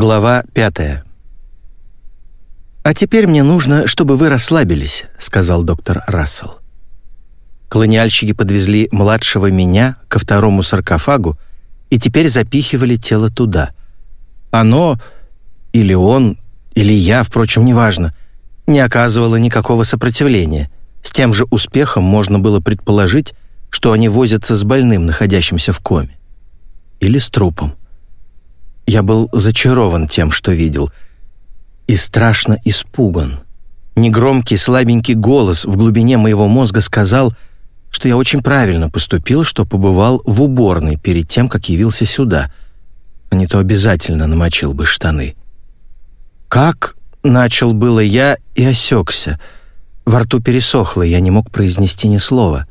Глава пятая. «А теперь мне нужно, чтобы вы расслабились», — сказал доктор Рассел. Колониальщики подвезли младшего меня ко второму саркофагу и теперь запихивали тело туда. Оно, или он, или я, впрочем, неважно, не оказывало никакого сопротивления. С тем же успехом можно было предположить, что они возятся с больным, находящимся в коме. Или с трупом. Я был зачарован тем, что видел, и страшно испуган. Негромкий, слабенький голос в глубине моего мозга сказал, что я очень правильно поступил, что побывал в уборной перед тем, как явился сюда, а не то обязательно намочил бы штаны. «Как?» — начал было я и осекся. Во рту пересохло, я не мог произнести ни слова.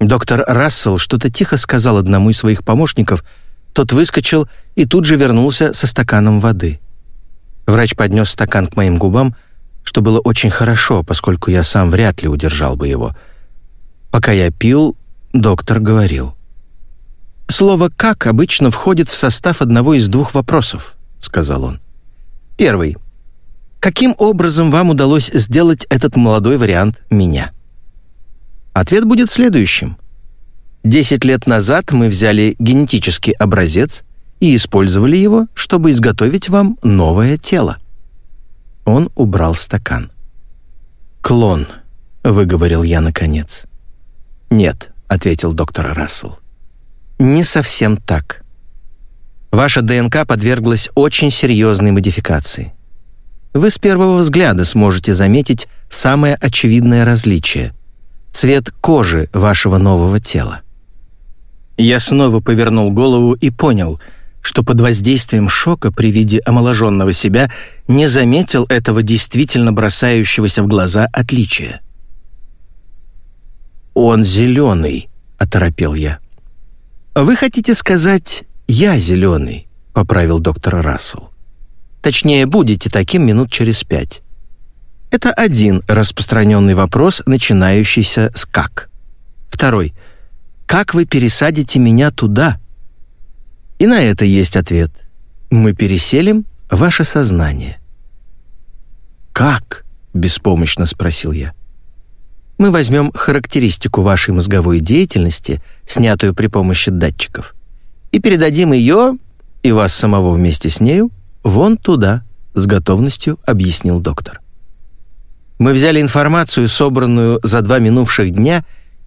Доктор Рассел что-то тихо сказал одному из своих помощников — тот выскочил и тут же вернулся со стаканом воды. Врач поднес стакан к моим губам, что было очень хорошо, поскольку я сам вряд ли удержал бы его. Пока я пил, доктор говорил. «Слово «как» обычно входит в состав одного из двух вопросов», — сказал он. Первый. Каким образом вам удалось сделать этот молодой вариант меня? Ответ будет следующим. Десять лет назад мы взяли генетический образец и использовали его, чтобы изготовить вам новое тело». Он убрал стакан. «Клон», — выговорил я наконец. «Нет», — ответил доктор Рассел. «Не совсем так. Ваша ДНК подверглась очень серьезной модификации. Вы с первого взгляда сможете заметить самое очевидное различие — цвет кожи вашего нового тела. Я снова повернул голову и понял, что под воздействием шока при виде омоложенного себя не заметил этого действительно бросающегося в глаза отличия. «Он зеленый», — оторопел я. «Вы хотите сказать, я зеленый?» — поправил доктор Рассел. «Точнее, будете таким минут через пять». Это один распространенный вопрос, начинающийся с «как». Второй — как вы пересадите меня туда? И на это есть ответ. Мы переселим ваше сознание. Как? беспомощно спросил я. Мы возьмем характеристику вашей мозговой деятельности, снятую при помощи датчиков, и передадим ее, и вас самого вместе с нею, вон туда, с готовностью объяснил доктор. Мы взяли информацию, собранную за два минувших дня,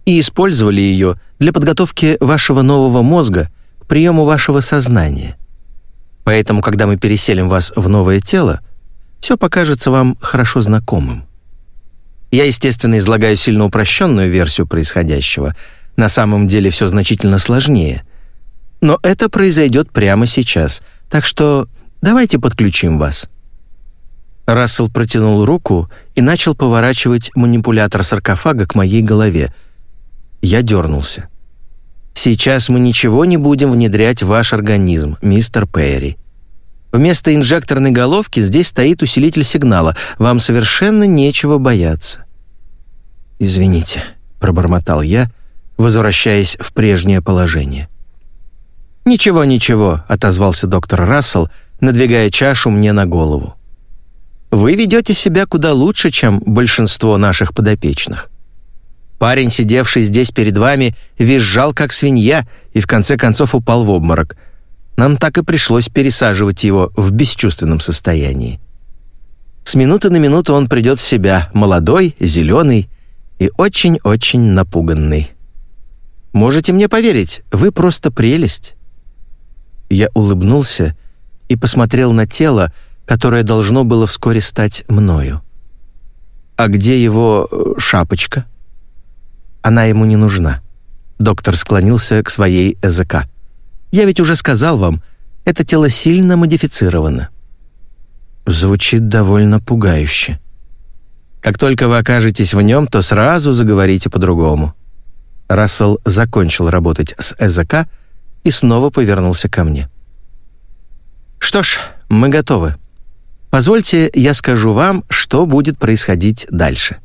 и использовали ее для подготовки вашего нового мозга к приему вашего сознания. Поэтому, когда мы переселим вас в новое тело, все покажется вам хорошо знакомым. Я, естественно, излагаю сильно упрощенную версию происходящего. На самом деле все значительно сложнее. Но это произойдет прямо сейчас, так что давайте подключим вас». Рассел протянул руку и начал поворачивать манипулятор саркофага к моей голове — я дернулся. «Сейчас мы ничего не будем внедрять в ваш организм, мистер Перри. Вместо инжекторной головки здесь стоит усилитель сигнала. Вам совершенно нечего бояться». «Извините», — пробормотал я, возвращаясь в прежнее положение. «Ничего, ничего», — отозвался доктор Рассел, надвигая чашу мне на голову. «Вы ведете себя куда лучше, чем большинство наших подопечных. Парень, сидевший здесь перед вами, визжал, как свинья, и в конце концов упал в обморок. Нам так и пришлось пересаживать его в бесчувственном состоянии. С минуты на минуту он придет в себя, молодой, зеленый и очень-очень напуганный. Можете мне поверить, вы просто прелесть. Я улыбнулся и посмотрел на тело, которое должно было вскоре стать мною. «А где его э, шапочка?» Она ему не нужна. Доктор склонился к своей ЭЗК. «Я ведь уже сказал вам, это тело сильно модифицировано». Звучит довольно пугающе. Как только вы окажетесь в нем, то сразу заговорите по-другому. Рассел закончил работать с ЭЗК и снова повернулся ко мне. «Что ж, мы готовы. Позвольте, я скажу вам, что будет происходить дальше».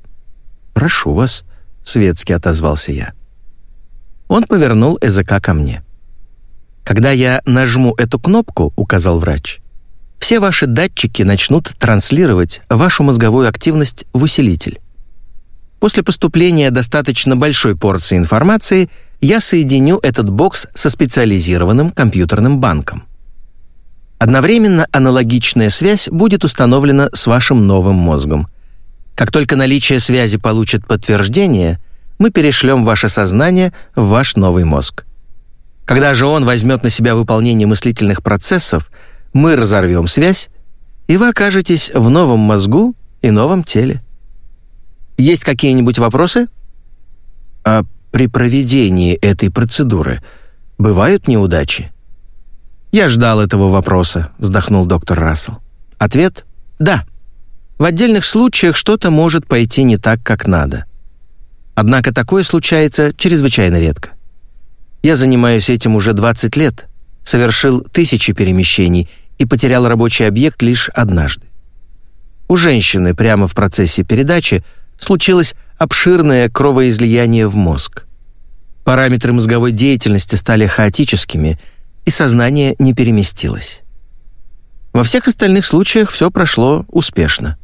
«Прошу вас», — светски отозвался я. Он повернул языка ко мне. «Когда я нажму эту кнопку», — указал врач, все ваши датчики начнут транслировать вашу мозговую активность в усилитель. После поступления достаточно большой порции информации я соединю этот бокс со специализированным компьютерным банком. Одновременно аналогичная связь будет установлена с вашим новым мозгом. Как только наличие связи получит подтверждение, мы перешлем ваше сознание в ваш новый мозг. Когда же он возьмет на себя выполнение мыслительных процессов, мы разорвем связь, и вы окажетесь в новом мозгу и новом теле. Есть какие-нибудь вопросы? А при проведении этой процедуры бывают неудачи? «Я ждал этого вопроса», — вздохнул доктор Рассел. Ответ — «да». В отдельных случаях что-то может пойти не так, как надо. Однако такое случается чрезвычайно редко. Я занимаюсь этим уже 20 лет, совершил тысячи перемещений и потерял рабочий объект лишь однажды. У женщины прямо в процессе передачи случилось обширное кровоизлияние в мозг. Параметры мозговой деятельности стали хаотическими — и сознание не переместилось. Во всех остальных случаях все прошло успешно.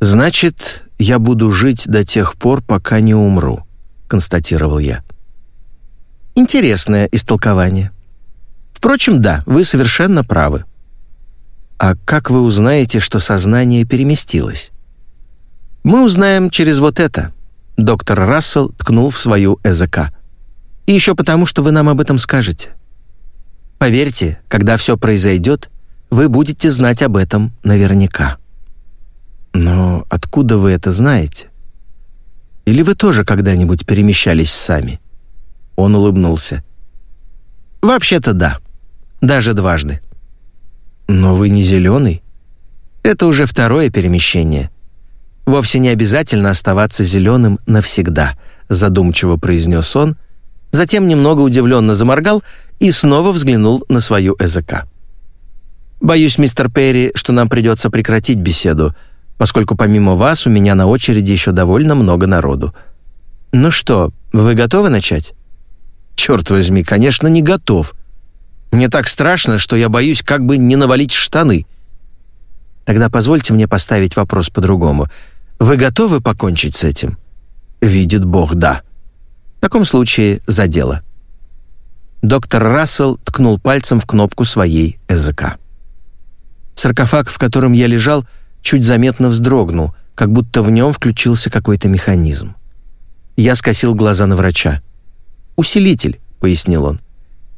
«Значит, я буду жить до тех пор, пока не умру», — констатировал я. Интересное истолкование. Впрочем, да, вы совершенно правы. А как вы узнаете, что сознание переместилось? Мы узнаем через вот это. Доктор Рассел ткнул в свою ЭЗК. И еще потому, что вы нам об этом скажете. Поверьте, когда все произойдет, вы будете знать об этом наверняка. Но откуда вы это знаете? Или вы тоже когда-нибудь перемещались сами? Он улыбнулся. Вообще-то да. Даже дважды. Но вы не зеленый? Это уже второе перемещение. Вовсе не обязательно оставаться зеленым навсегда, задумчиво произнес он, затем немного удивленно заморгал и снова взглянул на свою ЭЗК. «Боюсь, мистер Перри, что нам придется прекратить беседу, поскольку помимо вас у меня на очереди еще довольно много народу. Ну что, вы готовы начать?» «Черт возьми, конечно, не готов. Мне так страшно, что я боюсь как бы не навалить штаны». «Тогда позвольте мне поставить вопрос по-другому. Вы готовы покончить с этим?» «Видит Бог, да». В таком случае за дело. Доктор Рассел ткнул пальцем в кнопку своей ЭЗК. Саркофаг, в котором я лежал, чуть заметно вздрогнул, как будто в нем включился какой-то механизм. Я скосил глаза на врача. «Усилитель», — пояснил он.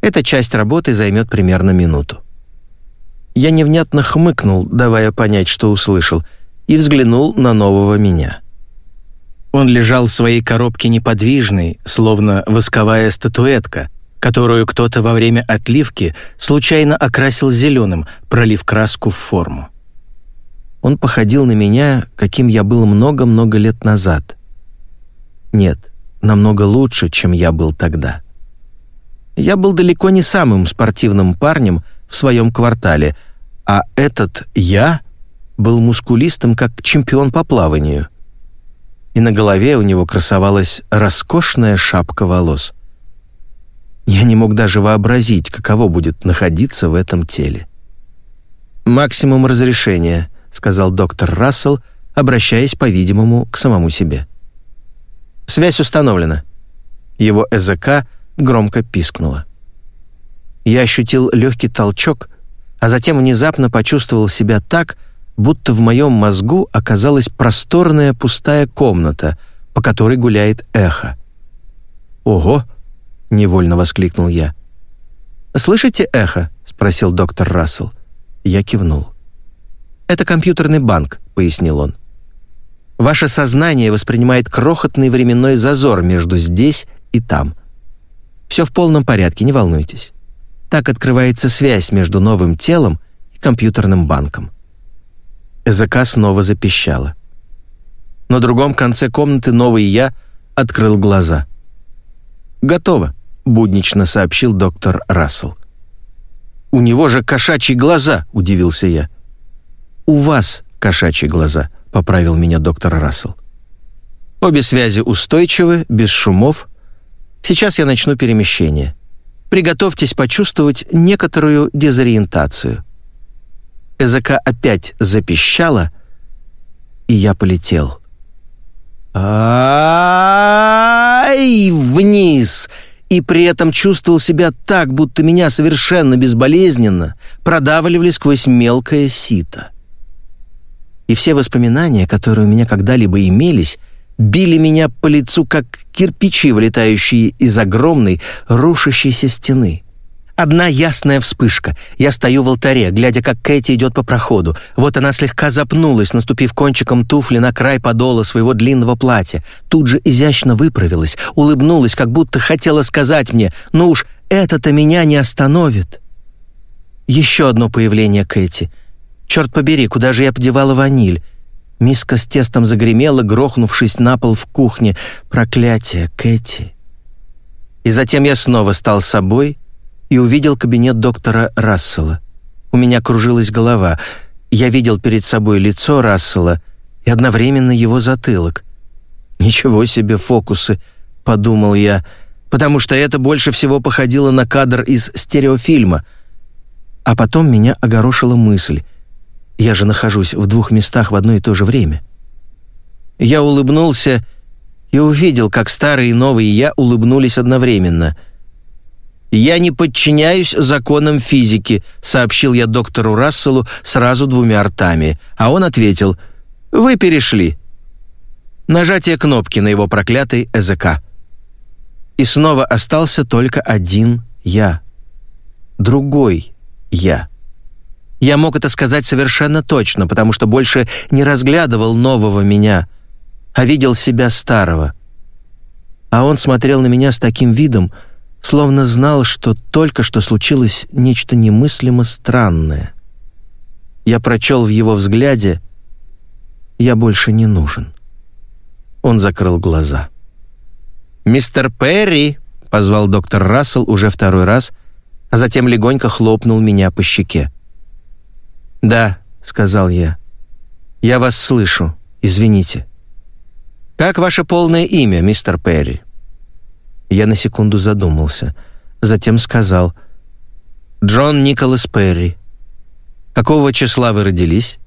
«Эта часть работы займет примерно минуту». Я невнятно хмыкнул, давая понять, что услышал, и взглянул на нового меня. Он лежал в своей коробке неподвижный, словно восковая статуэтка, которую кто-то во время отливки случайно окрасил зеленым, пролив краску в форму. Он походил на меня, каким я был много-много лет назад. Нет, намного лучше, чем я был тогда. Я был далеко не самым спортивным парнем в своем квартале, а этот «я» был мускулистым, как чемпион по плаванию. И на голове у него красовалась роскошная шапка волос — я не мог даже вообразить, каково будет находиться в этом теле. «Максимум разрешения», — сказал доктор Рассел, обращаясь, по-видимому, к самому себе. «Связь установлена». Его ЭЗК громко пискнула. Я ощутил легкий толчок, а затем внезапно почувствовал себя так, будто в моем мозгу оказалась просторная пустая комната, по которой гуляет эхо. «Ого!» невольно воскликнул я. «Слышите эхо?» — спросил доктор Рассел. Я кивнул. «Это компьютерный банк», — пояснил он. «Ваше сознание воспринимает крохотный временной зазор между здесь и там. Все в полном порядке, не волнуйтесь. Так открывается связь между новым телом и компьютерным банком». языка снова запищала. На другом конце комнаты новый я открыл глаза. «Готово», — буднично сообщил доктор Рассел. «У него же кошачьи глаза!» — удивился я. «У вас кошачьи глаза», — поправил меня доктор Рассел. «Обе связи устойчивы, без шумов. Сейчас я начну перемещение. Приготовьтесь почувствовать некоторую дезориентацию». языка опять запищала, и я полетел. Ай, вниз! И при этом чувствовал себя так, будто меня совершенно безболезненно продавливали сквозь мелкое сито. И все воспоминания, которые у меня когда-либо имелись, били меня по лицу, как кирпичи, вылетающие из огромной рушащейся стены. Одна ясная вспышка. Я стою в алтаре, глядя, как Кэти идет по проходу. Вот она слегка запнулась, наступив кончиком туфли на край подола своего длинного платья. Тут же изящно выправилась, улыбнулась, как будто хотела сказать мне, «Ну уж, это-то меня не остановит». Еще одно появление Кэти. Черт побери, куда же я подевала ваниль? Миска с тестом загремела, грохнувшись на пол в кухне. Проклятие, Кэти. И затем я снова стал собой и увидел кабинет доктора Рассела. У меня кружилась голова. Я видел перед собой лицо Рассела и одновременно его затылок. «Ничего себе фокусы!» — подумал я, потому что это больше всего походило на кадр из стереофильма. А потом меня огорошила мысль. Я же нахожусь в двух местах в одно и то же время. Я улыбнулся и увидел, как старый и новый я улыбнулись одновременно — «Я не подчиняюсь законам физики», — сообщил я доктору Расселу сразу двумя ртами, а он ответил «Вы перешли». Нажатие кнопки на его проклятый ЭЗК. И снова остался только один «я». Другой «я». Я мог это сказать совершенно точно, потому что больше не разглядывал нового меня, а видел себя старого. А он смотрел на меня с таким видом, словно знал, что только что случилось нечто немыслимо странное. Я прочел в его взгляде «Я больше не нужен». Он закрыл глаза. «Мистер Перри!» — позвал доктор Рассел уже второй раз, а затем легонько хлопнул меня по щеке. «Да», — сказал я. «Я вас слышу. Извините». «Как ваше полное имя, мистер Перри?» Я на секунду задумался. Затем сказал «Джон Николас Перри». «Какого числа вы родились?»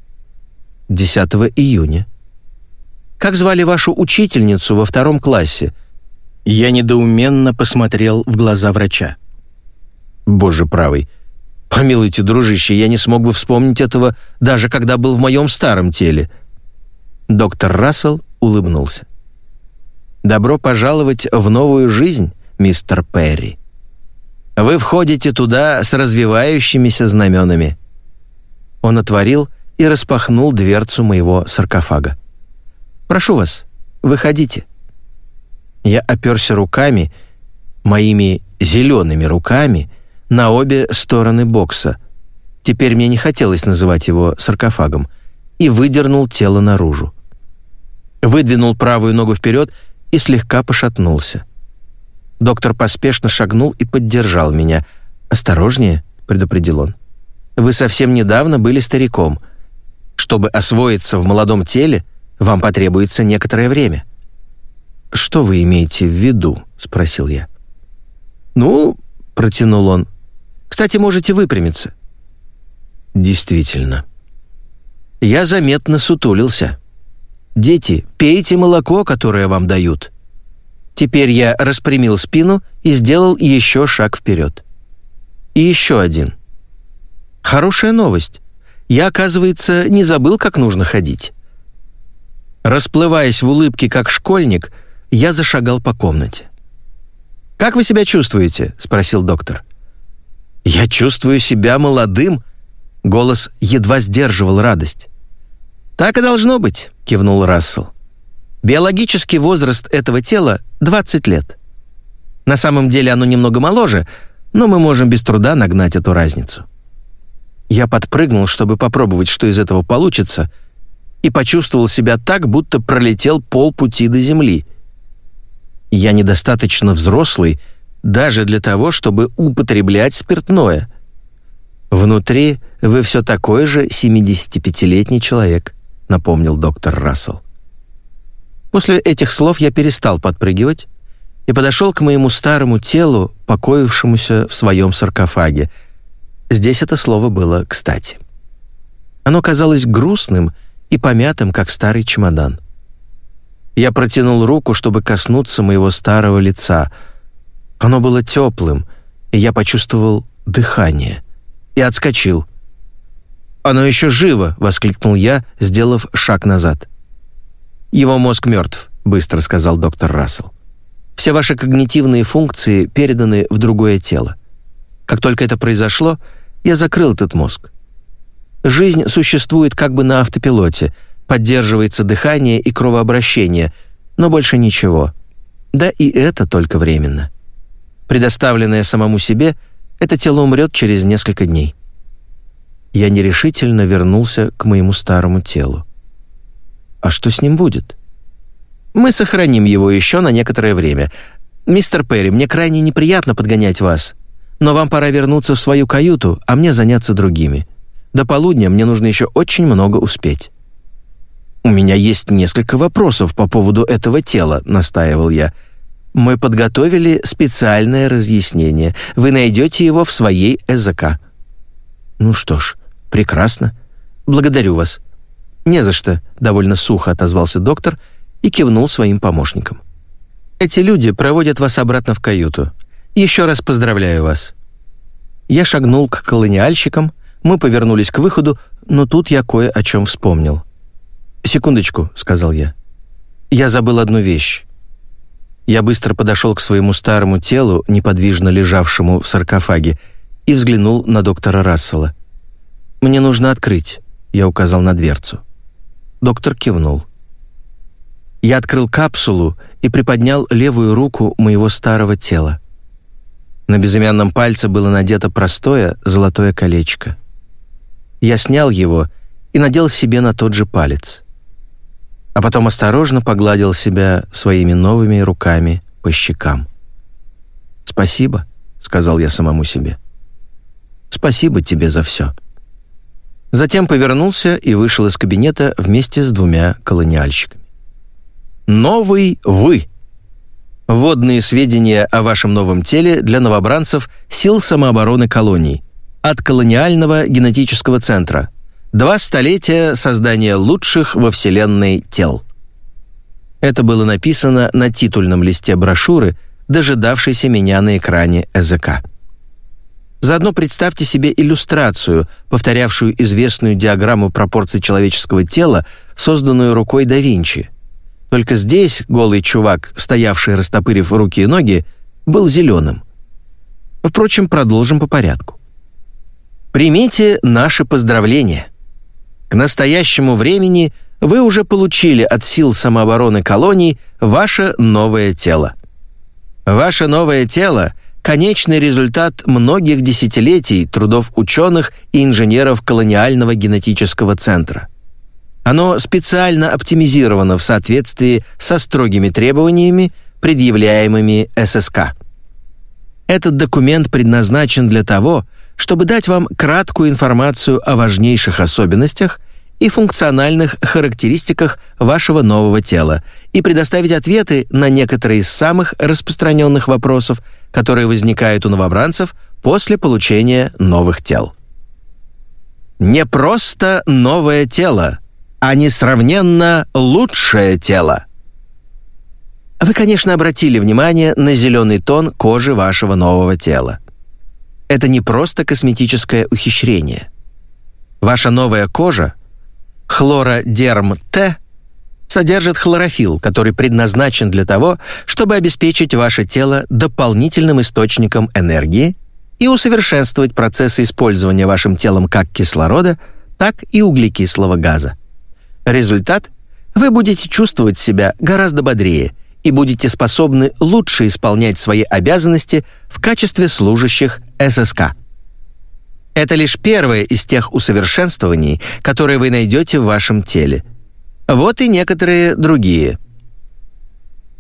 «10 июня». «Как звали вашу учительницу во втором классе?» Я недоуменно посмотрел в глаза врача. «Боже правый, помилуйте, дружище, я не смог бы вспомнить этого, даже когда был в моем старом теле». Доктор Рассел улыбнулся. Добро пожаловать в новую жизнь, мистер Перри. Вы входите туда с развивающимися знаменами». Он отворил и распахнул дверцу моего саркофага. «Прошу вас, выходите». Я оперся руками, моими зелеными руками, на обе стороны бокса. Теперь мне не хотелось называть его саркофагом. И выдернул тело наружу. Выдвинул правую ногу вперед и слегка пошатнулся. Доктор поспешно шагнул и поддержал меня. «Осторожнее», — предупредил он. «Вы совсем недавно были стариком. Чтобы освоиться в молодом теле, вам потребуется некоторое время». «Что вы имеете в виду?» — спросил я. «Ну», — протянул он, — «кстати, можете выпрямиться». «Действительно». Я заметно сутулился. «Дети, пейте молоко, которое вам дают». Теперь я распрямил спину и сделал еще шаг вперед. И еще один. Хорошая новость. Я, оказывается, не забыл, как нужно ходить. Расплываясь в улыбке, как школьник, я зашагал по комнате. «Как вы себя чувствуете?» — спросил доктор. «Я чувствую себя молодым», — голос едва сдерживал радость. «Так и должно быть», — кивнул Рассел. «Биологический возраст этого тела — 20 лет. На самом деле оно немного моложе, но мы можем без труда нагнать эту разницу». Я подпрыгнул, чтобы попробовать, что из этого получится, и почувствовал себя так, будто пролетел полпути до земли. Я недостаточно взрослый даже для того, чтобы употреблять спиртное. Внутри вы все такой же 75-летний человек. — напомнил доктор Рассел. После этих слов я перестал подпрыгивать и подошел к моему старому телу, покоившемуся в своем саркофаге. Здесь это слово было кстати. Оно казалось грустным и помятым, как старый чемодан. Я протянул руку, чтобы коснуться моего старого лица. Оно было теплым, и я почувствовал дыхание. И отскочил. «Оно еще живо!» — воскликнул я, сделав шаг назад. «Его мозг мертв», — быстро сказал доктор Рассел. «Все ваши когнитивные функции переданы в другое тело. Как только это произошло, я закрыл этот мозг. Жизнь существует как бы на автопилоте, поддерживается дыхание и кровообращение, но больше ничего. Да и это только временно. Предоставленное самому себе, это тело умрет через несколько дней. Я нерешительно вернулся к моему старому телу. А что с ним будет? Мы сохраним его еще на некоторое время. Мистер Перри, мне крайне неприятно подгонять вас, но вам пора вернуться в свою каюту, а мне заняться другими. До полудня мне нужно еще очень много успеть». «У меня есть несколько вопросов по поводу этого тела», — настаивал я. «Мы подготовили специальное разъяснение. Вы найдете его в своей ЭЗК». «Ну что ж, прекрасно. Благодарю вас». «Не за что», — довольно сухо отозвался доктор и кивнул своим помощникам. «Эти люди проводят вас обратно в каюту. Еще раз поздравляю вас». Я шагнул к колониальщикам, мы повернулись к выходу, но тут я кое о чем вспомнил. «Секундочку», — сказал я. «Я забыл одну вещь». Я быстро подошел к своему старому телу, неподвижно лежавшему в саркофаге, и взглянул на доктора Рассела. «Мне нужно открыть», — я указал на дверцу. Доктор кивнул. Я открыл капсулу и приподнял левую руку моего старого тела. На безымянном пальце было надето простое золотое колечко. Я снял его и надел себе на тот же палец. А потом осторожно погладил себя своими новыми руками по щекам. «Спасибо», — сказал я самому себе. «Спасибо тебе за все». Затем повернулся и вышел из кабинета вместе с двумя колониальщиками. «Новый вы» Вводные сведения о вашем новом теле для новобранцев сил самообороны колоний от колониального генетического центра. Два столетия создания лучших во Вселенной тел. Это было написано на титульном листе брошюры, дожидавшейся меня на экране ЭЗК. Заодно представьте себе иллюстрацию, повторявшую известную диаграмму пропорций человеческого тела, созданную рукой да Винчи. Только здесь голый чувак, стоявший растопырив руки и ноги, был зеленым. Впрочем, продолжим по порядку. Примите наши поздравления. К настоящему времени вы уже получили от сил самообороны колоний ваше новое тело. Ваше новое тело – конечный результат многих десятилетий трудов ученых и инженеров колониального генетического центра. Оно специально оптимизировано в соответствии со строгими требованиями, предъявляемыми ССК. Этот документ предназначен для того, чтобы дать вам краткую информацию о важнейших особенностях и функциональных характеристиках вашего нового тела и предоставить ответы на некоторые из самых распространенных вопросов, которые возникают у новобранцев после получения новых тел. Не просто новое тело, а несравненно лучшее тело. Вы, конечно, обратили внимание на зеленый тон кожи вашего нового тела это не просто косметическое ухищрение. Ваша новая кожа, хлородерм-Т, содержит хлорофилл, который предназначен для того, чтобы обеспечить ваше тело дополнительным источником энергии и усовершенствовать процессы использования вашим телом как кислорода, так и углекислого газа. Результат – вы будете чувствовать себя гораздо бодрее – и будете способны лучше исполнять свои обязанности в качестве служащих ССК. Это лишь первое из тех усовершенствований, которые вы найдете в вашем теле. Вот и некоторые другие.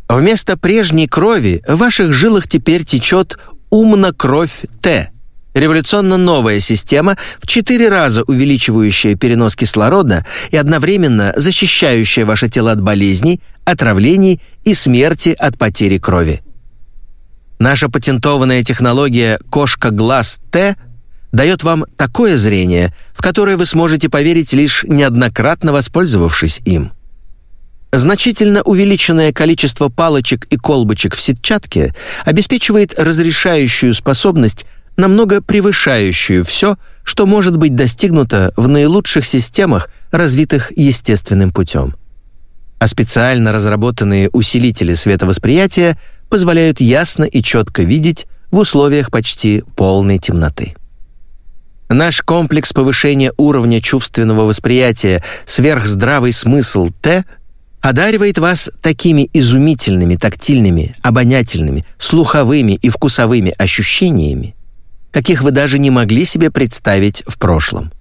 Вместо прежней крови в ваших жилах теперь течет умно-кровь Т – Революционно новая система, в четыре раза увеличивающая перенос кислорода и одновременно защищающая ваше тело от болезней, отравлений и смерти от потери крови. Наша патентованная технология «Кошка-глаз Т» дает вам такое зрение, в которое вы сможете поверить лишь неоднократно воспользовавшись им. Значительно увеличенное количество палочек и колбочек в сетчатке обеспечивает разрешающую способность, намного превышающую все, что может быть достигнуто в наилучших системах, развитых естественным путем. А специально разработанные усилители световосприятия позволяют ясно и четко видеть в условиях почти полной темноты. Наш комплекс повышения уровня чувственного восприятия «Сверхздравый смысл Т» одаривает вас такими изумительными тактильными, обонятельными, слуховыми и вкусовыми ощущениями, каких вы даже не могли себе представить в прошлом.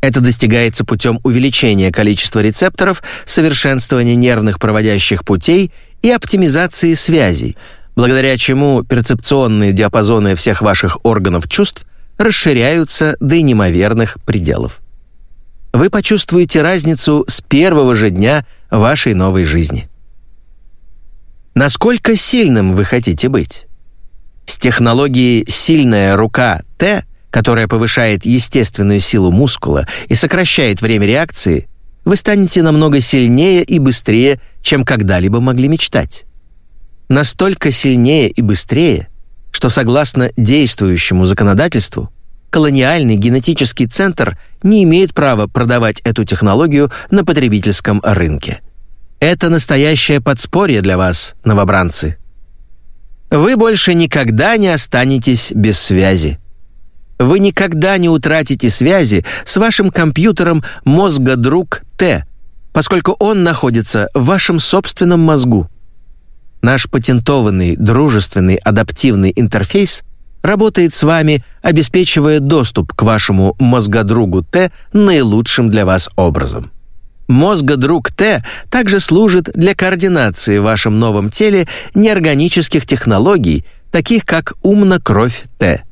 Это достигается путем увеличения количества рецепторов, совершенствования нервных проводящих путей и оптимизации связей, благодаря чему перцепционные диапазоны всех ваших органов чувств расширяются до неимоверных пределов вы почувствуете разницу с первого же дня вашей новой жизни. Насколько сильным вы хотите быть? С технологией «сильная рука Т», которая повышает естественную силу мускула и сокращает время реакции, вы станете намного сильнее и быстрее, чем когда-либо могли мечтать. Настолько сильнее и быстрее, что согласно действующему законодательству колониальный генетический центр не имеет права продавать эту технологию на потребительском рынке. Это настоящее подспорье для вас, новобранцы. Вы больше никогда не останетесь без связи. Вы никогда не утратите связи с вашим компьютером мозга-друг Т, поскольку он находится в вашем собственном мозгу. Наш патентованный дружественный адаптивный интерфейс – работает с вами, обеспечивая доступ к вашему мозгодругу Т наилучшим для вас образом. Мозгодруг Т также служит для координации в вашем новом теле неорганических технологий, таких как умна-кровь Т.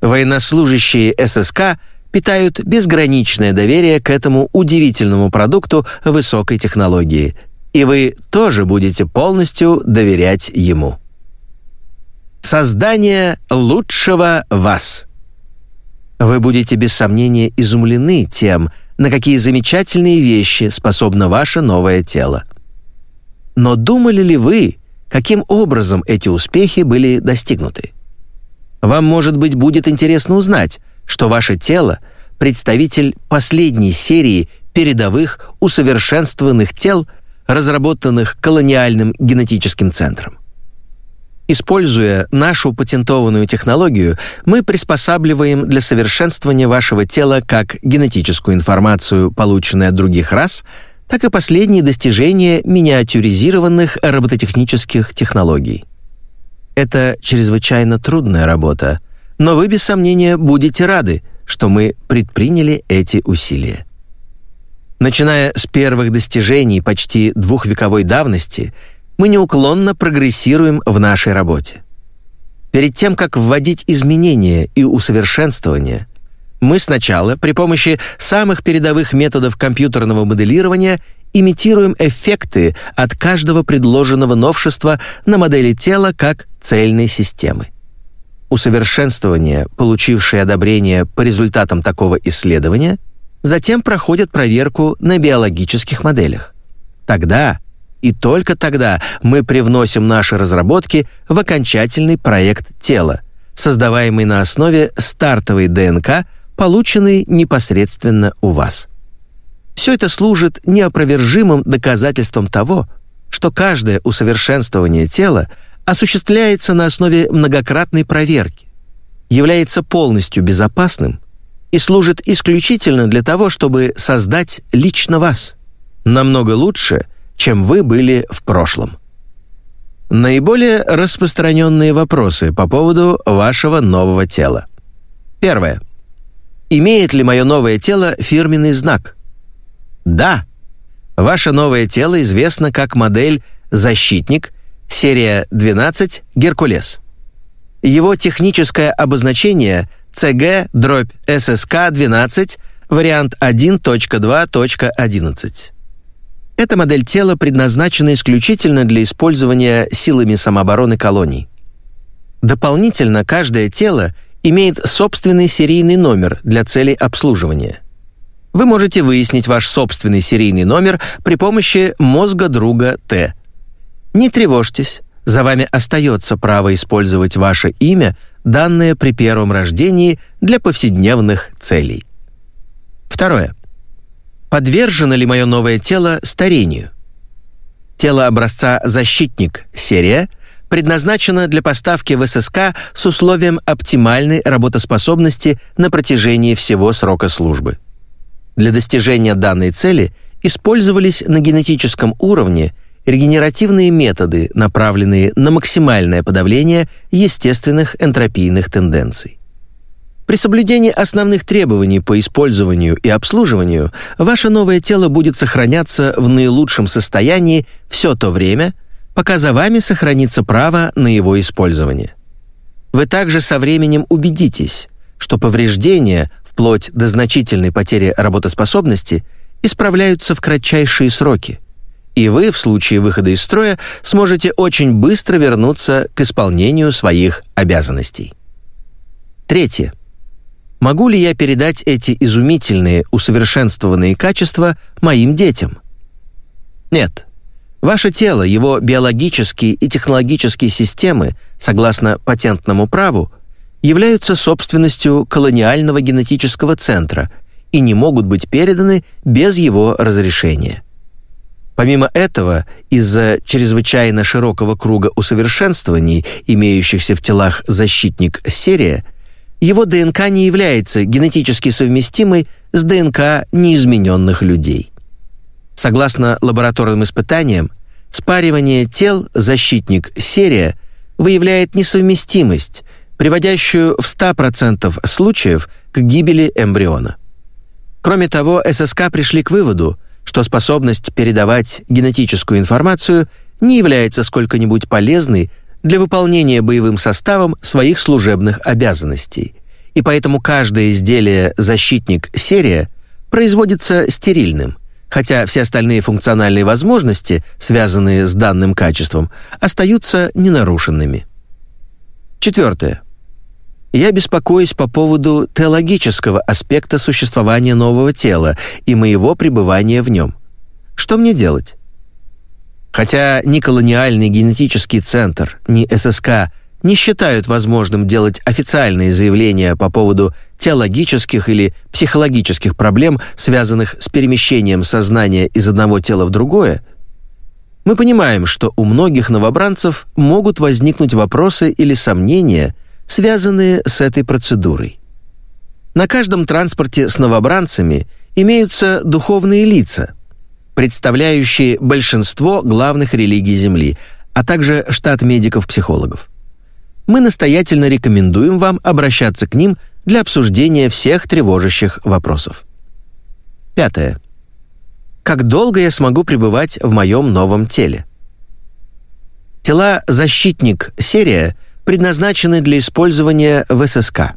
Военнослужащие ССК питают безграничное доверие к этому удивительному продукту высокой технологии, и вы тоже будете полностью доверять ему. Создание лучшего вас. Вы будете без сомнения изумлены тем, на какие замечательные вещи способно ваше новое тело. Но думали ли вы, каким образом эти успехи были достигнуты? Вам, может быть, будет интересно узнать, что ваше тело — представитель последней серии передовых усовершенствованных тел, разработанных колониальным генетическим центром. Используя нашу патентованную технологию, мы приспосабливаем для совершенствования вашего тела как генетическую информацию, полученную от других рас, так и последние достижения миниатюризированных робототехнических технологий. Это чрезвычайно трудная работа, но вы без сомнения будете рады, что мы предприняли эти усилия. Начиная с первых достижений почти двухвековой давности – мы неуклонно прогрессируем в нашей работе. Перед тем, как вводить изменения и усовершенствования, мы сначала при помощи самых передовых методов компьютерного моделирования имитируем эффекты от каждого предложенного новшества на модели тела как цельной системы. Усовершенствования, получившие одобрение по результатам такого исследования, затем проходят проверку на биологических моделях. Тогда и только тогда мы привносим наши разработки в окончательный проект тела, создаваемый на основе стартовой ДНК, полученной непосредственно у вас. Все это служит неопровержимым доказательством того, что каждое усовершенствование тела осуществляется на основе многократной проверки, является полностью безопасным и служит исключительно для того, чтобы создать лично вас, намного лучше, чем вы были в прошлом. Наиболее распространенные вопросы по поводу вашего нового тела. Первое. Имеет ли мое новое тело фирменный знак? Да. Ваше новое тело известно как модель «Защитник», серия 12 «Геркулес». Его техническое обозначение CG-SSK-12, вариант 1.2.11. Эта модель тела предназначена исключительно для использования силами самообороны колоний. Дополнительно каждое тело имеет собственный серийный номер для целей обслуживания. Вы можете выяснить ваш собственный серийный номер при помощи мозга друга Т. Не тревожьтесь, за вами остается право использовать ваше имя, данное при первом рождении для повседневных целей. Второе. Подвержено ли мое новое тело старению? Тело образца «Защитник» серия предназначено для поставки в ССК с условием оптимальной работоспособности на протяжении всего срока службы. Для достижения данной цели использовались на генетическом уровне регенеративные методы, направленные на максимальное подавление естественных энтропийных тенденций. При соблюдении основных требований по использованию и обслуживанию ваше новое тело будет сохраняться в наилучшем состоянии все то время, пока за вами сохранится право на его использование. Вы также со временем убедитесь, что повреждения, вплоть до значительной потери работоспособности, исправляются в кратчайшие сроки, и вы в случае выхода из строя сможете очень быстро вернуться к исполнению своих обязанностей. Третье. Могу ли я передать эти изумительные, усовершенствованные качества моим детям? Нет. Ваше тело, его биологические и технологические системы, согласно патентному праву, являются собственностью колониального генетического центра и не могут быть переданы без его разрешения. Помимо этого, из-за чрезвычайно широкого круга усовершенствований, имеющихся в телах защитник-серия, его ДНК не является генетически совместимой с ДНК неизмененных людей. Согласно лабораторным испытаниям, спаривание тел защитник-серия выявляет несовместимость, приводящую в 100% случаев к гибели эмбриона. Кроме того, ССК пришли к выводу, что способность передавать генетическую информацию не является сколько-нибудь полезной для выполнения боевым составом своих служебных обязанностей, и поэтому каждое изделие «Защитник-серия» производится стерильным, хотя все остальные функциональные возможности, связанные с данным качеством, остаются ненарушенными. Четвертое. Я беспокоюсь по поводу теологического аспекта существования нового тела и моего пребывания в нем. Что мне делать? Хотя ни колониальный генетический центр, ни ССК не считают возможным делать официальные заявления по поводу теологических или психологических проблем, связанных с перемещением сознания из одного тела в другое, мы понимаем, что у многих новобранцев могут возникнуть вопросы или сомнения – связанные с этой процедурой. На каждом транспорте с новобранцами имеются духовные лица, представляющие большинство главных религий Земли, а также штат медиков-психологов. Мы настоятельно рекомендуем вам обращаться к ним для обсуждения всех тревожащих вопросов. Пятое. Как долго я смогу пребывать в моем новом теле? Тела «Защитник» серия предназначены для использования в ССК.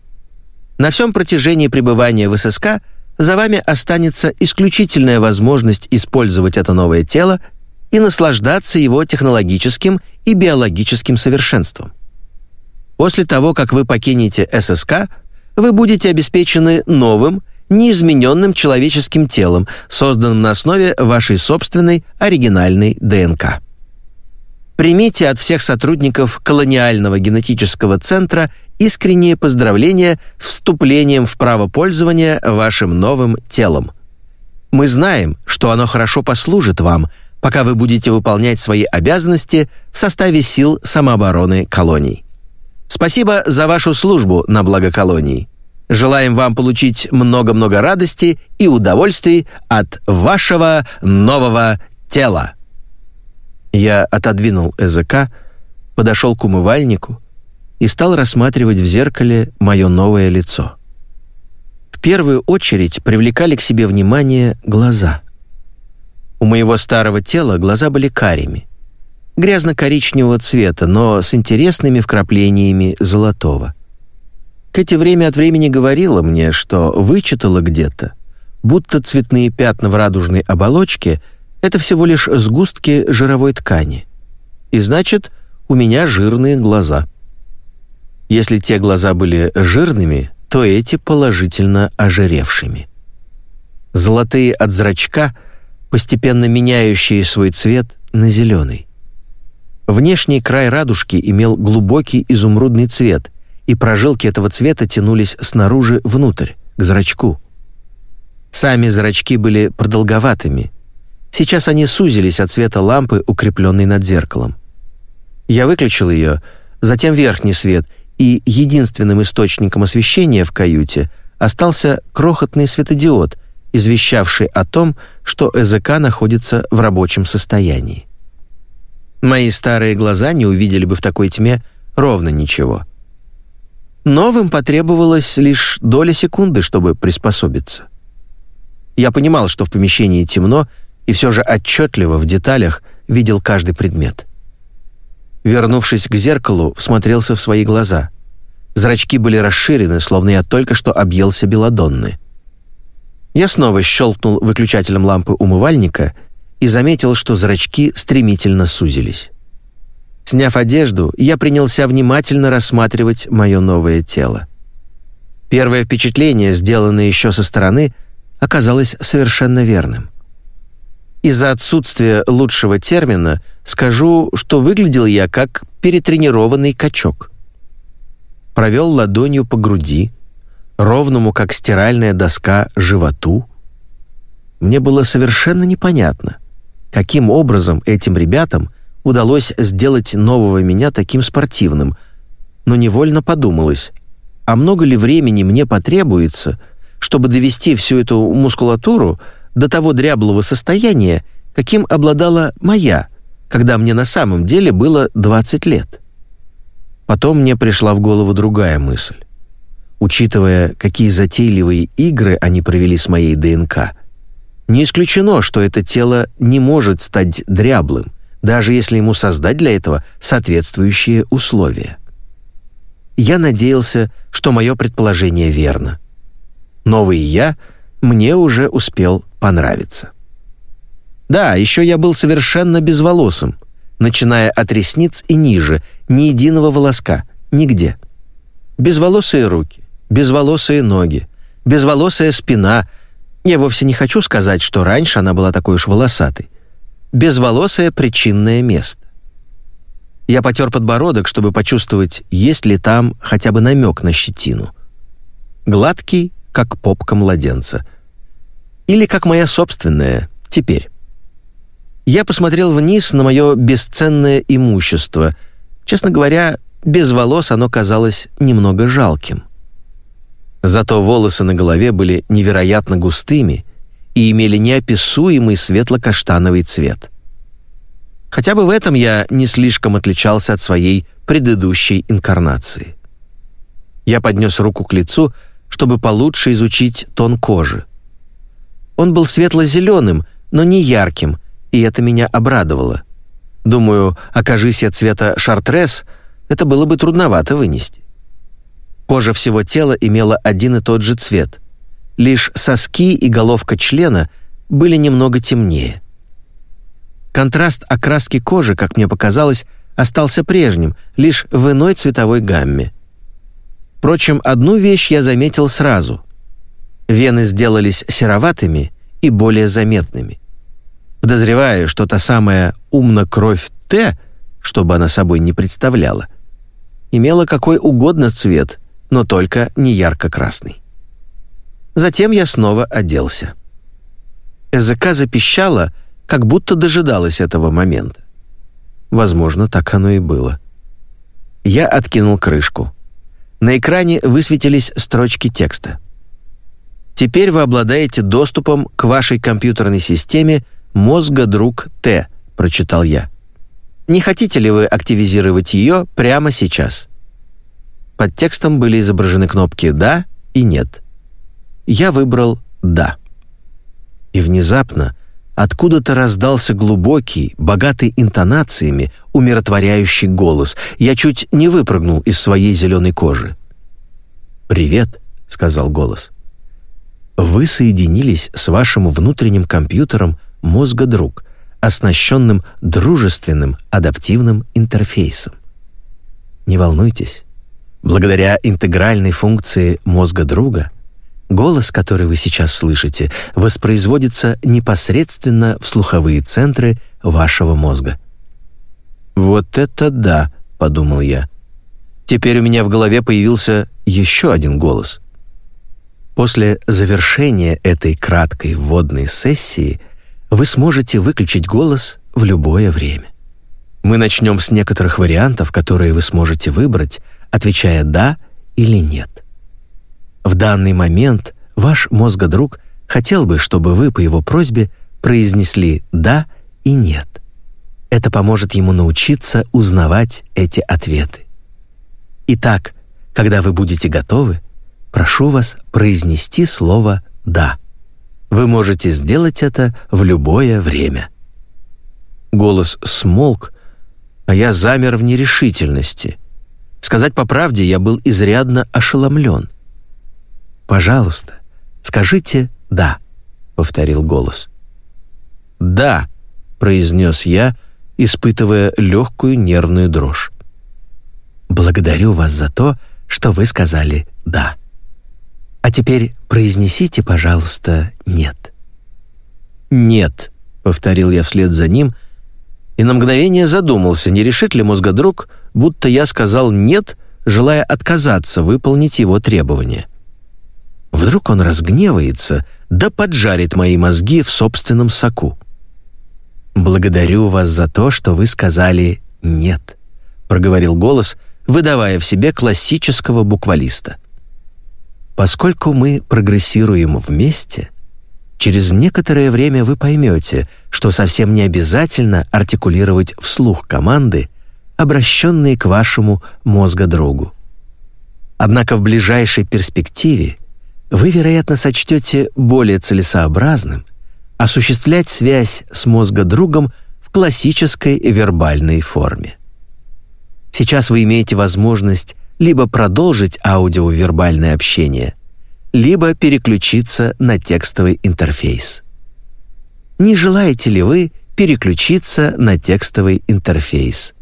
На всем протяжении пребывания в ССК за вами останется исключительная возможность использовать это новое тело и наслаждаться его технологическим и биологическим совершенством. После того, как вы покинете ССК, вы будете обеспечены новым, неизмененным человеческим телом, созданным на основе вашей собственной оригинальной ДНК. Примите от всех сотрудников колониального генетического центра искренние поздравления вступлением в право пользования вашим новым телом. Мы знаем, что оно хорошо послужит вам, пока вы будете выполнять свои обязанности в составе сил самообороны колоний. Спасибо за вашу службу на благо колоний. Желаем вам получить много-много радости и удовольствий от вашего нового тела. Я отодвинул ЭЗК, подошел к умывальнику и стал рассматривать в зеркале мое новое лицо. В первую очередь привлекали к себе внимание глаза. У моего старого тела глаза были карими, грязно-коричневого цвета, но с интересными вкраплениями золотого. Кэти время от времени говорила мне, что вычитала где-то, будто цветные пятна в радужной оболочке — это всего лишь сгустки жировой ткани. И значит, у меня жирные глаза. Если те глаза были жирными, то эти положительно ожиревшими. Золотые от зрачка, постепенно меняющие свой цвет на зеленый. Внешний край радужки имел глубокий изумрудный цвет, и прожилки этого цвета тянулись снаружи внутрь, к зрачку. Сами зрачки были продолговатыми. Сейчас они сузились от света лампы, укрепленной над зеркалом. Я выключил ее, затем верхний свет, и единственным источником освещения в каюте остался крохотный светодиод, извещавший о том, что ЭЗК находится в рабочем состоянии. Мои старые глаза не увидели бы в такой тьме ровно ничего. Новым потребовалось лишь доля секунды, чтобы приспособиться. Я понимал, что в помещении темно, и все же отчетливо в деталях видел каждый предмет. Вернувшись к зеркалу, всмотрелся в свои глаза. Зрачки были расширены, словно я только что объелся белодонны. Я снова щелкнул выключателем лампы умывальника и заметил, что зрачки стремительно сузились. Сняв одежду, я принялся внимательно рассматривать мое новое тело. Первое впечатление, сделанное еще со стороны, оказалось совершенно верным. Из-за отсутствия лучшего термина скажу, что выглядел я как перетренированный качок. Провел ладонью по груди, ровному, как стиральная доска, животу. Мне было совершенно непонятно, каким образом этим ребятам удалось сделать нового меня таким спортивным, но невольно подумалось, а много ли времени мне потребуется, чтобы довести всю эту мускулатуру до того дряблого состояния, каким обладала моя, когда мне на самом деле было 20 лет. Потом мне пришла в голову другая мысль. Учитывая, какие затейливые игры они провели с моей ДНК, не исключено, что это тело не может стать дряблым, даже если ему создать для этого соответствующие условия. Я надеялся, что мое предположение верно. Новый я мне уже успел понравиться. Да, еще я был совершенно безволосым, начиная от ресниц и ниже, ни единого волоска, нигде. Безволосые руки, безволосые ноги, безволосая спина. Я вовсе не хочу сказать, что раньше она была такой уж волосатой. Безволосое причинное место. Я потер подбородок, чтобы почувствовать, есть ли там хотя бы намек на щетину. Гладкий, как попка младенца — или как моя собственная, теперь. Я посмотрел вниз на мое бесценное имущество. Честно говоря, без волос оно казалось немного жалким. Зато волосы на голове были невероятно густыми и имели неописуемый светло-каштановый цвет. Хотя бы в этом я не слишком отличался от своей предыдущей инкарнации. Я поднес руку к лицу, чтобы получше изучить тон кожи. Он был светло-зеленым, но не ярким, и это меня обрадовало. Думаю, окажись я цвета шартрес, это было бы трудновато вынести. Кожа всего тела имела один и тот же цвет. Лишь соски и головка члена были немного темнее. Контраст окраски кожи, как мне показалось, остался прежним, лишь в иной цветовой гамме. Впрочем, одну вещь я заметил сразу. Вены сделались сероватыми и более заметными. Подозреваю, что та самая умно-кровь Т, что бы она собой не представляла, имела какой угодно цвет, но только не ярко-красный. Затем я снова оделся. ЭЗК запищала, как будто дожидалась этого момента. Возможно, так оно и было. Я откинул крышку. На экране высветились строчки текста. Теперь вы обладаете доступом к вашей компьютерной системе «Мозга друг Т», прочитал я. Не хотите ли вы активизировать ее прямо сейчас? Под текстом были изображены кнопки «Да» и «Нет». Я выбрал «Да». И внезапно откуда-то раздался глубокий, богатый интонациями, умиротворяющий голос. Я чуть не выпрыгнул из своей зеленой кожи. «Привет», — сказал голос. Вы соединились с вашим внутренним компьютером мозга-друг, оснащенным дружественным адаптивным интерфейсом. Не волнуйтесь, Благодаря интегральной функции мозга друга, голос, который вы сейчас слышите, воспроизводится непосредственно в слуховые центры вашего мозга. «Вот это да!» — подумал я. Теперь у меня в голове появился еще один голос. После завершения этой краткой вводной сессии вы сможете выключить голос в любое время. Мы начнем с некоторых вариантов, которые вы сможете выбрать, отвечая «да» или «нет». В данный момент ваш мозгодруг хотел бы, чтобы вы по его просьбе произнесли «да» и «нет». Это поможет ему научиться узнавать эти ответы. Итак, когда вы будете готовы, прошу вас произнести слово «да». Вы можете сделать это в любое время. Голос смолк, а я замер в нерешительности. Сказать по правде, я был изрядно ошеломлен. «Пожалуйста, скажите «да», — повторил голос. «Да», — произнес я, испытывая легкую нервную дрожь. «Благодарю вас за то, что вы сказали «да». А теперь произнесите, пожалуйста, «нет». «Нет», — повторил я вслед за ним, и на мгновение задумался, не решит ли мозгодруг, будто я сказал «нет», желая отказаться выполнить его требования. Вдруг он разгневается, да поджарит мои мозги в собственном соку. «Благодарю вас за то, что вы сказали «нет», — проговорил голос, выдавая в себе классического буквалиста. Поскольку мы прогрессируем вместе, через некоторое время вы поймете, что совсем не обязательно артикулировать вслух команды, обращенные к вашему мозгодругу. Однако в ближайшей перспективе вы, вероятно, сочтете более целесообразным осуществлять связь с мозгодругом в классической вербальной форме. Сейчас вы имеете возможность либо продолжить аудиовербальное общение, либо переключиться на текстовый интерфейс. Не желаете ли вы переключиться на текстовый интерфейс?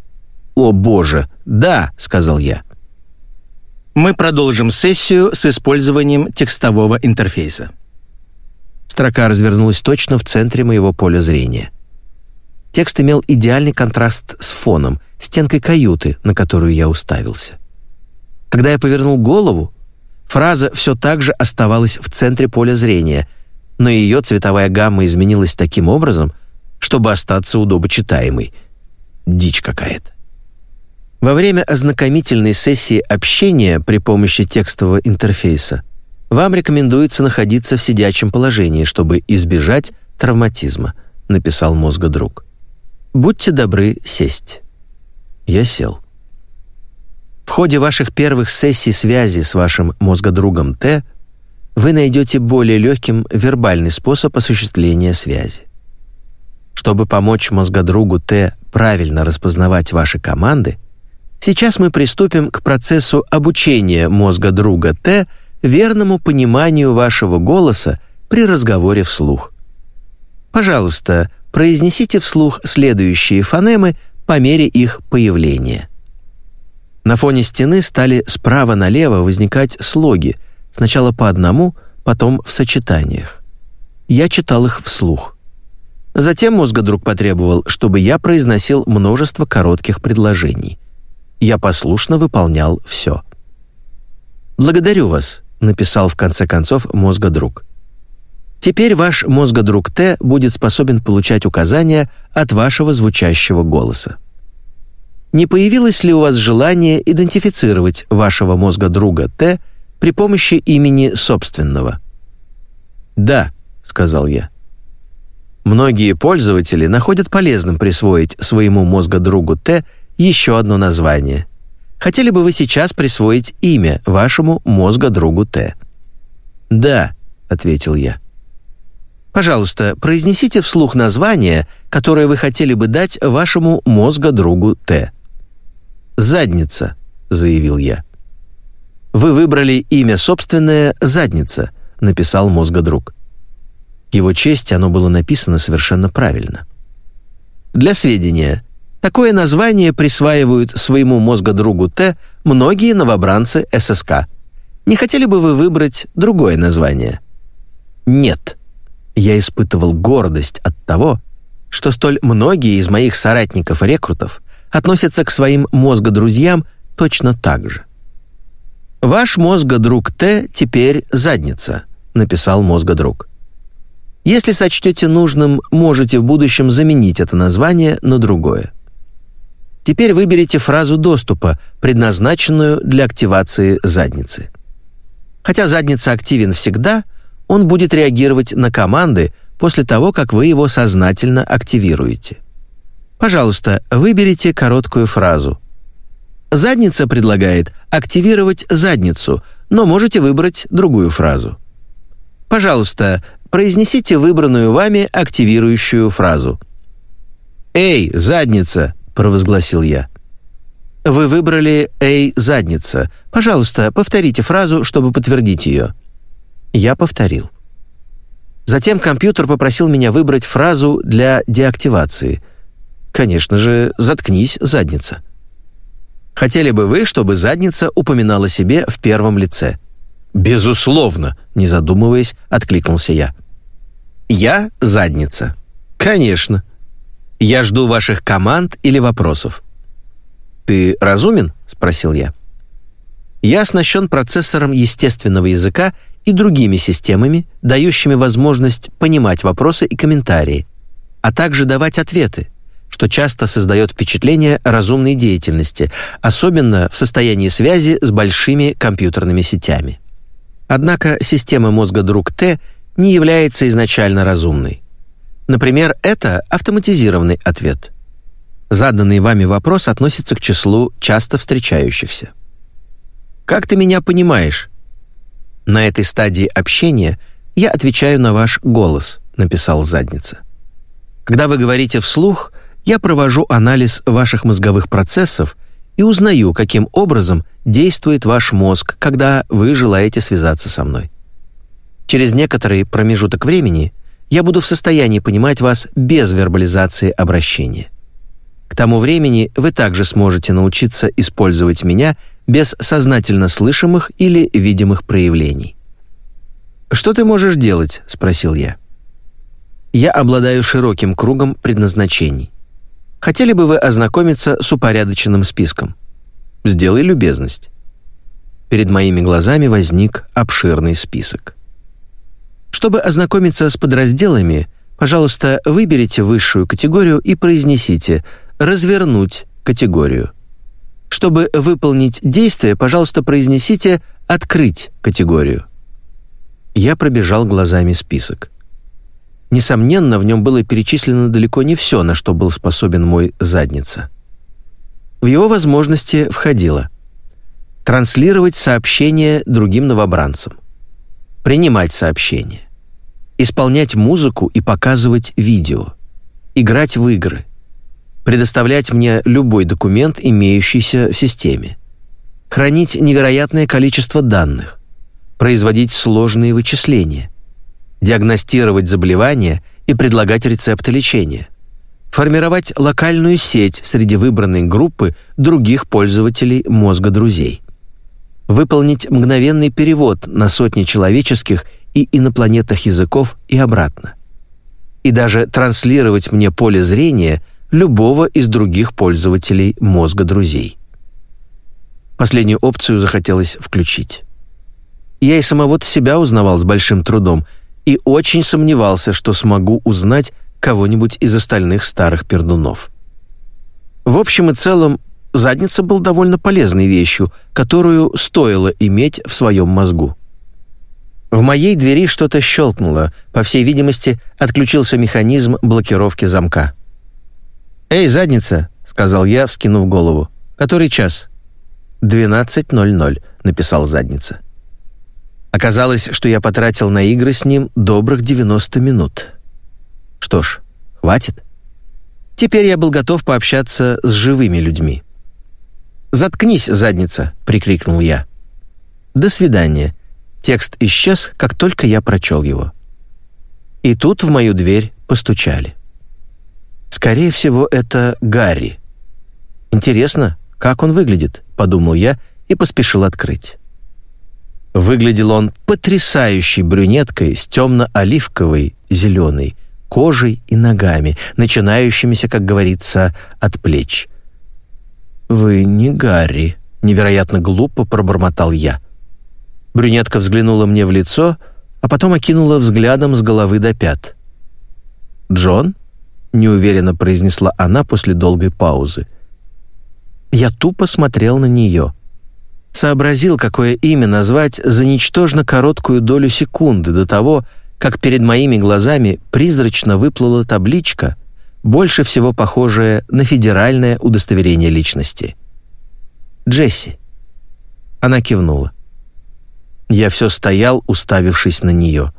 «О, боже, да», — сказал я. Мы продолжим сессию с использованием текстового интерфейса. Строка развернулась точно в центре моего поля зрения. Текст имел идеальный контраст с фоном, стенкой каюты, на которую я уставился. Когда я повернул голову, фраза все так же оставалась в центре поля зрения, но ее цветовая гамма изменилась таким образом, чтобы остаться удобочитаемой. Дичь какая-то. Во время ознакомительной сессии общения при помощи текстового интерфейса вам рекомендуется находиться в сидячем положении, чтобы избежать травматизма, написал мозгодруг. Будьте добры сесть. Я сел. В ходе ваших первых сессий связи с вашим мозгодругом Т вы найдете более легким вербальный способ осуществления связи. Чтобы помочь мозгодругу Т правильно распознавать ваши команды, сейчас мы приступим к процессу обучения мозга друга Т верному пониманию вашего голоса при разговоре вслух. Пожалуйста, произнесите вслух следующие фонемы по мере их появления. На фоне стены стали справа налево возникать слоги, сначала по одному, потом в сочетаниях. Я читал их вслух. Затем мозгодруг потребовал, чтобы я произносил множество коротких предложений. Я послушно выполнял все. «Благодарю вас», — написал в конце концов мозгодруг. Теперь ваш мозгодруг Т будет способен получать указания от вашего звучащего голоса. Не появилось ли у вас желание идентифицировать вашего мозгодруга Т при помощи имени собственного? «Да», — сказал я. Многие пользователи находят полезным присвоить своему мозгодругу Т еще одно название. Хотели бы вы сейчас присвоить имя вашему мозгодругу Т? «Да», — ответил я. Пожалуйста, произнесите вслух название, которое вы хотели бы дать вашему мозгодругу Т. «Задница», — заявил я. «Вы выбрали имя собственное «Задница», — написал мозгодруг. Его честь оно было написано совершенно правильно. Для сведения, Такое название присваивают своему мозгодругу Т многие новобранцы ССК. Не хотели бы вы выбрать другое название? Нет. Я испытывал гордость от того, что столь многие из моих соратников-рекрутов относятся к своим мозгодрузьям точно так же. «Ваш мозгодруг Т теперь задница», — написал мозгодруг. Если сочтете нужным, можете в будущем заменить это название на другое. Теперь выберите фразу доступа, предназначенную для активации задницы. Хотя задница активен всегда, он будет реагировать на команды после того, как вы его сознательно активируете. Пожалуйста, выберите короткую фразу. Задница предлагает активировать задницу, но можете выбрать другую фразу. Пожалуйста, произнесите выбранную вами активирующую фразу. «Эй, задница!» – провозгласил я. Вы выбрали «Эй, задница». Пожалуйста, повторите фразу, чтобы подтвердить ее. Я повторил. Затем компьютер попросил меня выбрать фразу для деактивации. Конечно же, «Заткнись, задница». Хотели бы вы, чтобы задница упоминала себе в первом лице? «Безусловно», — не задумываясь, откликнулся я. «Я задница». «Конечно». «Я жду ваших команд или вопросов». «Ты разумен?» — спросил я. Я оснащен процессором естественного языка и другими системами, дающими возможность понимать вопросы и комментарии, а также давать ответы, что часто создает впечатление разумной деятельности, особенно в состоянии связи с большими компьютерными сетями. Однако система мозга друг Т не является изначально разумной. Например, это автоматизированный ответ. Заданный вами вопрос относится к числу часто встречающихся. «Как ты меня понимаешь?» «На этой стадии общения я отвечаю на ваш голос», — написал задница. «Когда вы говорите вслух, я провожу анализ ваших мозговых процессов и узнаю, каким образом действует ваш мозг, когда вы желаете связаться со мной. Через некоторый промежуток времени я буду в состоянии понимать вас без вербализации обращения. К тому времени вы также сможете научиться использовать меня без сознательно слышимых или видимых проявлений. «Что ты можешь делать?» — спросил я. «Я обладаю широким кругом предназначений. Хотели бы вы ознакомиться с упорядоченным списком? Сделай любезность». Перед моими глазами возник обширный список. Чтобы ознакомиться с подразделами, пожалуйста, выберите высшую категорию и произнесите «развернуть категорию». Чтобы выполнить действие, пожалуйста, произнесите «открыть категорию». Я пробежал глазами список. Несомненно, в нем было перечислено далеко не все, на что был способен мой задница. В его возможности входило транслировать сообщения другим новобранцам, принимать сообщения, исполнять музыку и показывать видео, играть в игры, предоставлять мне любой документ, имеющийся в системе, хранить невероятное количество данных, производить сложные вычисления, диагностировать заболевания и предлагать рецепты лечения, формировать локальную сеть среди выбранной группы других пользователей мозга друзей, выполнить мгновенный перевод на сотни человеческих и инопланетных языков и обратно. И даже транслировать мне поле зрения любого из других пользователей мозга друзей. Последнюю опцию захотелось включить. Я и самого себя узнавал с большим трудом и очень сомневался, что смогу узнать кого-нибудь из остальных старых пердунов. В общем и целом, задница был довольно полезной вещью, которую стоило иметь в своем мозгу. В моей двери что-то щелкнуло. По всей видимости, отключился механизм блокировки замка. «Эй, задница!» — сказал я, вскинув голову. «Который час?» «12.00», — написал задница. Оказалось, что я потратил на игры с ним добрых 90 минут. Что ж, хватит. Теперь я был готов пообщаться с живыми людьми. «Заткнись, задница!» — прикрикнул я. «До свидания!» Текст исчез, как только я прочел его. И тут в мою дверь постучали. Скорее всего, это Гарри, «Интересно, как он выглядит?» — подумал я и поспешил открыть. Выглядел он потрясающей брюнеткой с темно-оливковой, зеленой, кожей и ногами, начинающимися, как говорится, от плеч. «Вы не Гарри», — невероятно глупо пробормотал я. Брюнетка взглянула мне в лицо, а потом окинула взглядом с головы до пят. «Джон?» — неуверенно произнесла она после долгой паузы. Я тупо смотрел на нее. Сообразил, какое имя назвать за ничтожно короткую долю секунды до того, как перед моими глазами призрачно выплыла табличка, больше всего похожая на федеральное удостоверение личности. «Джесси». Она кивнула. Я все стоял, уставившись на нее.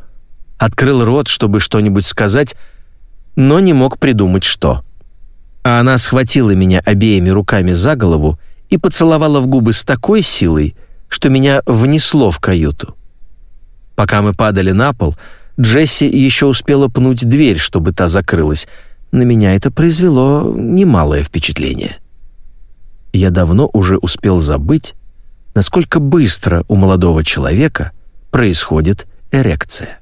Открыл рот, чтобы что-нибудь сказать, но не мог придумать, что. А она схватила меня обеими руками за голову и поцеловала в губы с такой силой, что меня внесло в каюту. Пока мы падали на пол, Джесси еще успела пнуть дверь, чтобы та закрылась. На меня это произвело немалое впечатление. Я давно уже успел забыть, насколько быстро у молодого человека происходит эрекция.